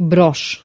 brosz.